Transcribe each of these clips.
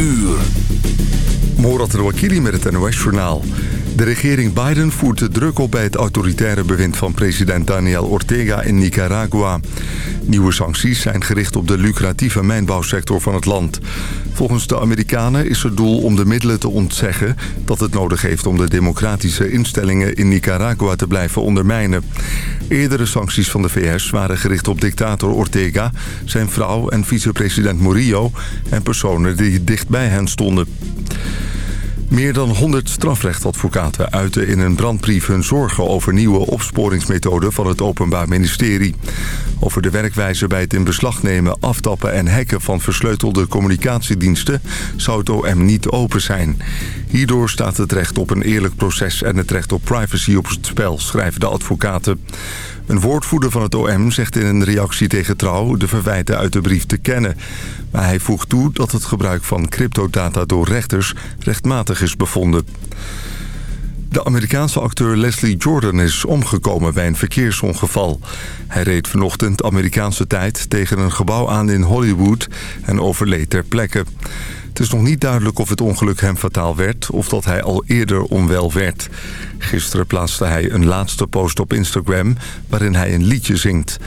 uur. Morat Rouakili met het NOS-journaal. De regering Biden voert de druk op bij het autoritaire bewind van president Daniel Ortega in Nicaragua. Nieuwe sancties zijn gericht op de lucratieve mijnbouwsector van het land. Volgens de Amerikanen is het doel om de middelen te ontzeggen... dat het nodig heeft om de democratische instellingen in Nicaragua te blijven ondermijnen. Eerdere sancties van de VS waren gericht op dictator Ortega... zijn vrouw en vicepresident Murillo en personen die dicht bij hen stonden. Meer dan 100 strafrechtadvocaten uiten in een brandbrief hun zorgen over nieuwe opsporingsmethoden van het Openbaar Ministerie. Over de werkwijze bij het in beslag nemen, aftappen en hacken van versleutelde communicatiediensten zou het OM niet open zijn. Hierdoor staat het recht op een eerlijk proces en het recht op privacy op het spel, schrijven de advocaten. Een woordvoerder van het OM zegt in een reactie tegen Trouw de verwijten uit de brief te kennen. Maar hij voegt toe dat het gebruik van cryptodata door rechters rechtmatig is bevonden. De Amerikaanse acteur Leslie Jordan is omgekomen bij een verkeersongeval. Hij reed vanochtend Amerikaanse tijd tegen een gebouw aan in Hollywood en overleed ter plekke. Het is nog niet duidelijk of het ongeluk hem fataal werd of dat hij al eerder onwel werd. Gisteren plaatste hij een laatste post op Instagram waarin hij een liedje zingt.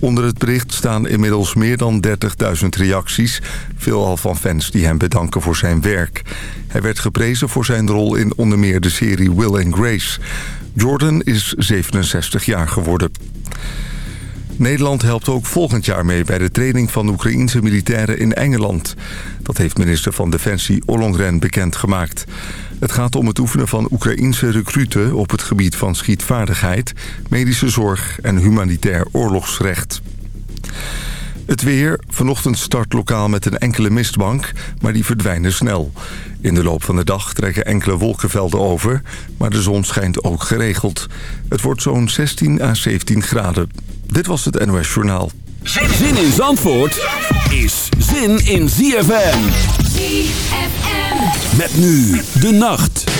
Onder het bericht staan inmiddels meer dan 30.000 reacties. Veelal van fans die hem bedanken voor zijn werk. Hij werd geprezen voor zijn rol in onder meer de serie Will and Grace. Jordan is 67 jaar geworden. Nederland helpt ook volgend jaar mee bij de training van Oekraïense militairen in Engeland. Dat heeft minister van Defensie Ollongren bekendgemaakt. Het gaat om het oefenen van Oekraïense recruten op het gebied van schietvaardigheid, medische zorg en humanitair oorlogsrecht. Het weer. Vanochtend start lokaal met een enkele mistbank, maar die verdwijnen snel. In de loop van de dag trekken enkele wolkenvelden over, maar de zon schijnt ook geregeld. Het wordt zo'n 16 à 17 graden. Dit was het NOS Journaal. Zin in Zandvoort is zin in ZFM. ZFM. Met nu de nacht.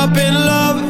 up in love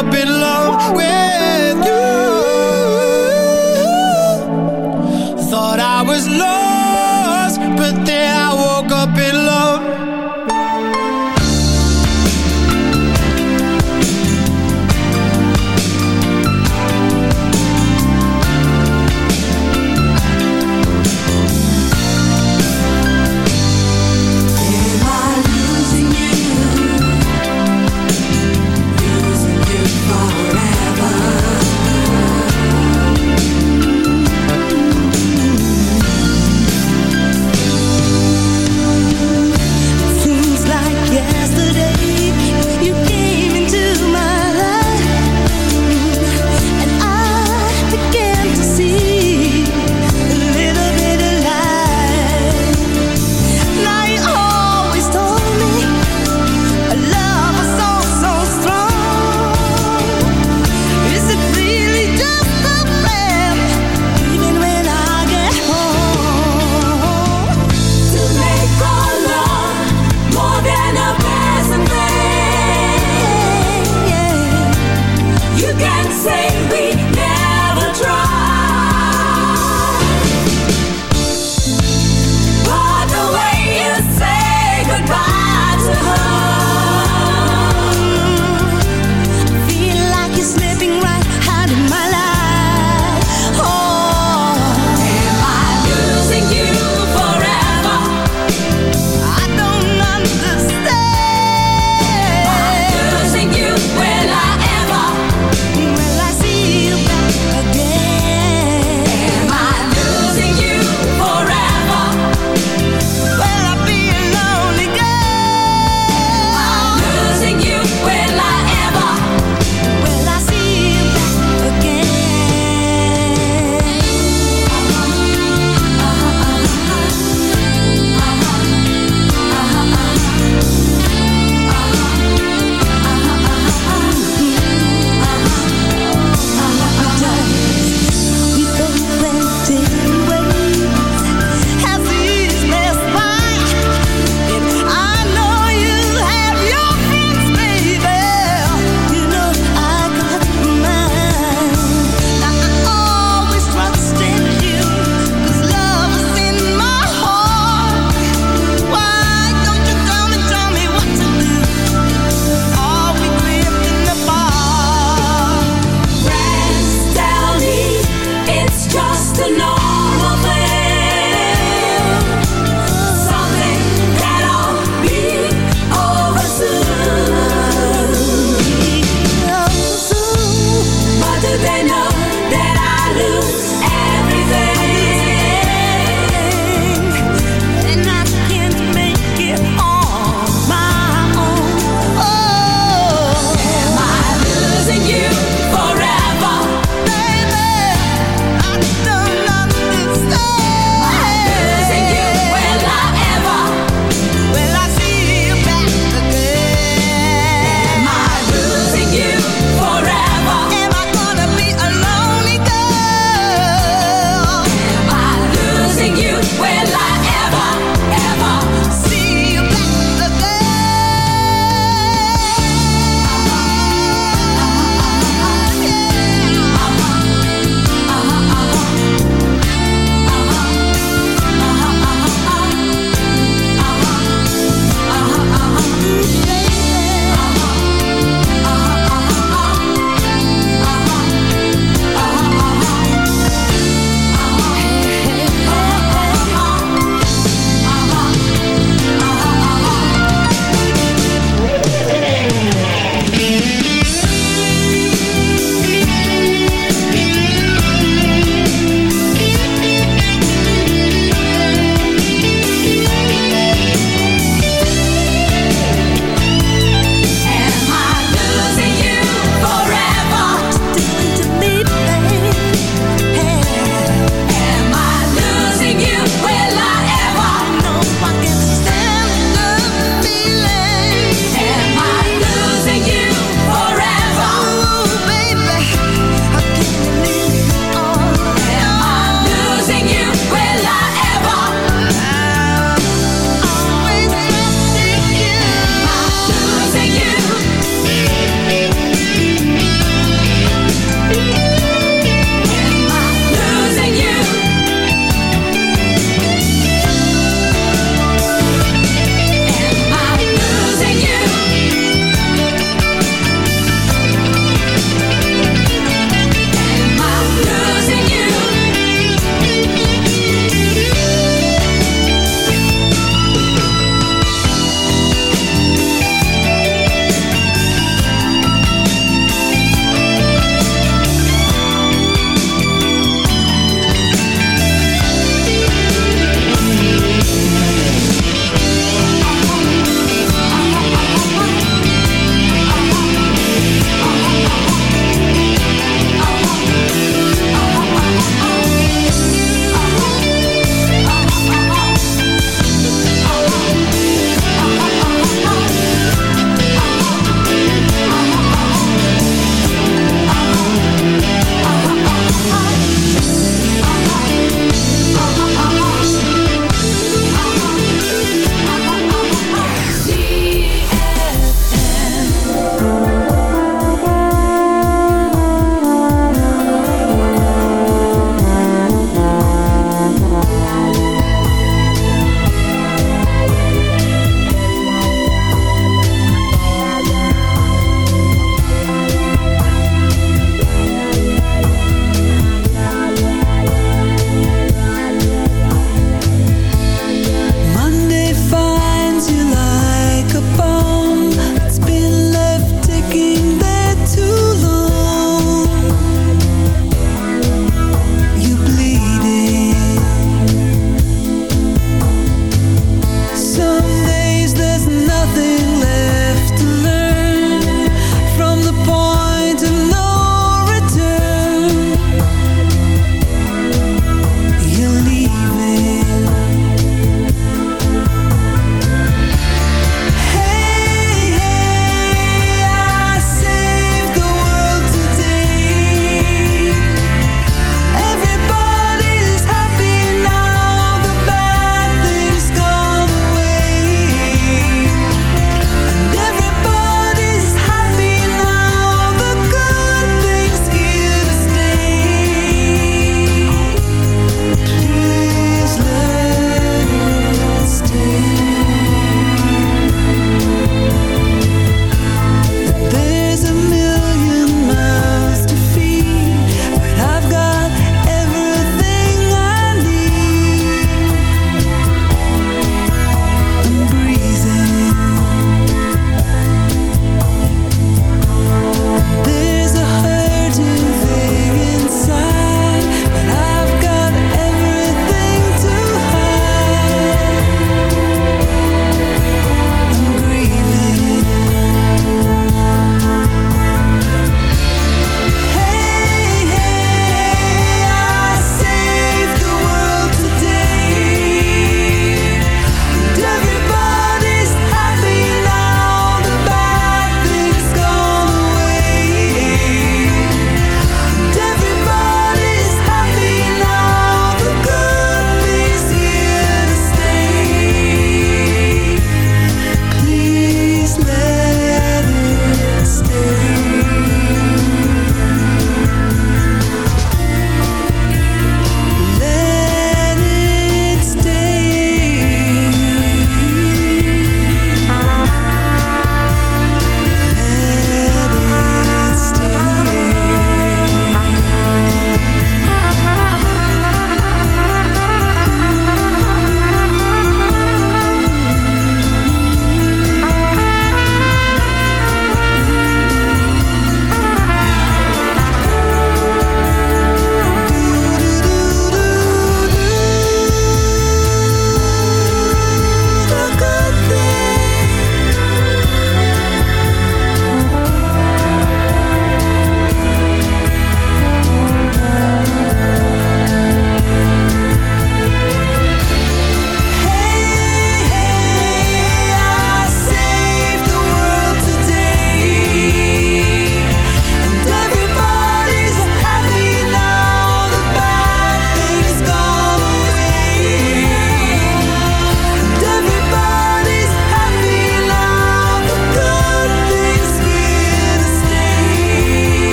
up in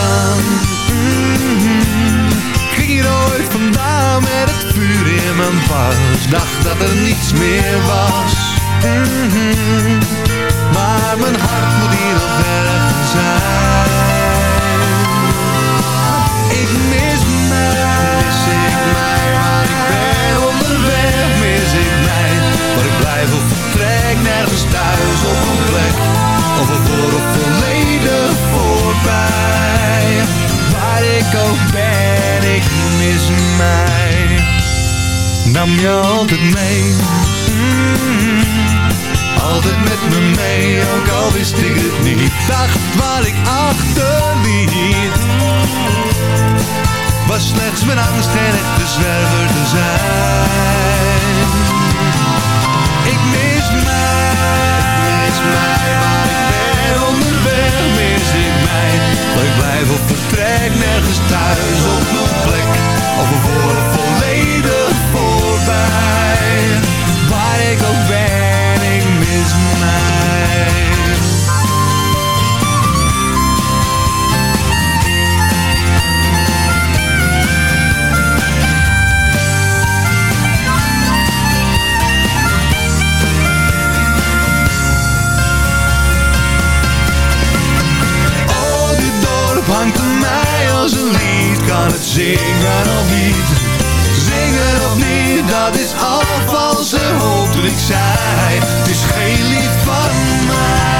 vandaan. Mhm. Ging hier ooit vandaan met het vuur in mijn pas. Dacht dat er niets meer was. Mhm. Maar mijn hart moet hier nog ergens zijn. Ik mis mij, mis ik mij, waar ik ben onderweg, mis ik mij. Waar ik blijf of vertrek, nergens thuis op een plek. Of een of volledig voorbij. Ik ook ben, ik mis mij. Nam je altijd mee. Mm, altijd met me mee, ook al wist ik het niet. Dacht waar ik achterliet. Was slechts mijn angst geen echte zwerver te zijn. Ik mis mij, mis mij, waar ik ben onderweg, mis ik mij. Waar ik blijf of nergens thuis op mijn plek. Of of volledig voorbij. Waar ik ook ben, ik mis mij. Het zingen of niet? Zingen of niet, dat is al valse hoop ik zei. Het is geen lied van mij.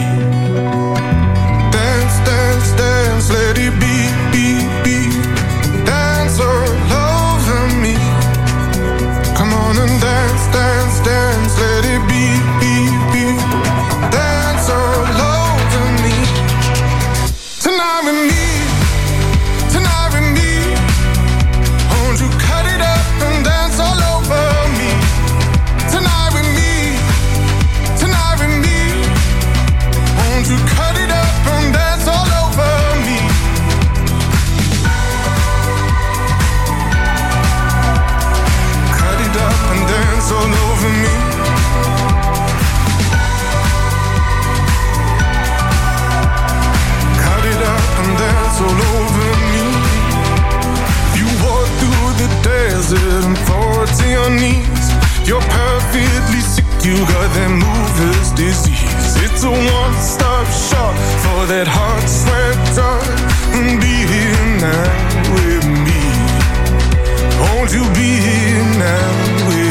You got that mover's disease. It's a one stop shop for that heart sweat up. Be here now with me. Won't you be here now with me?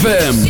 ZFM.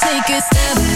take it step by step.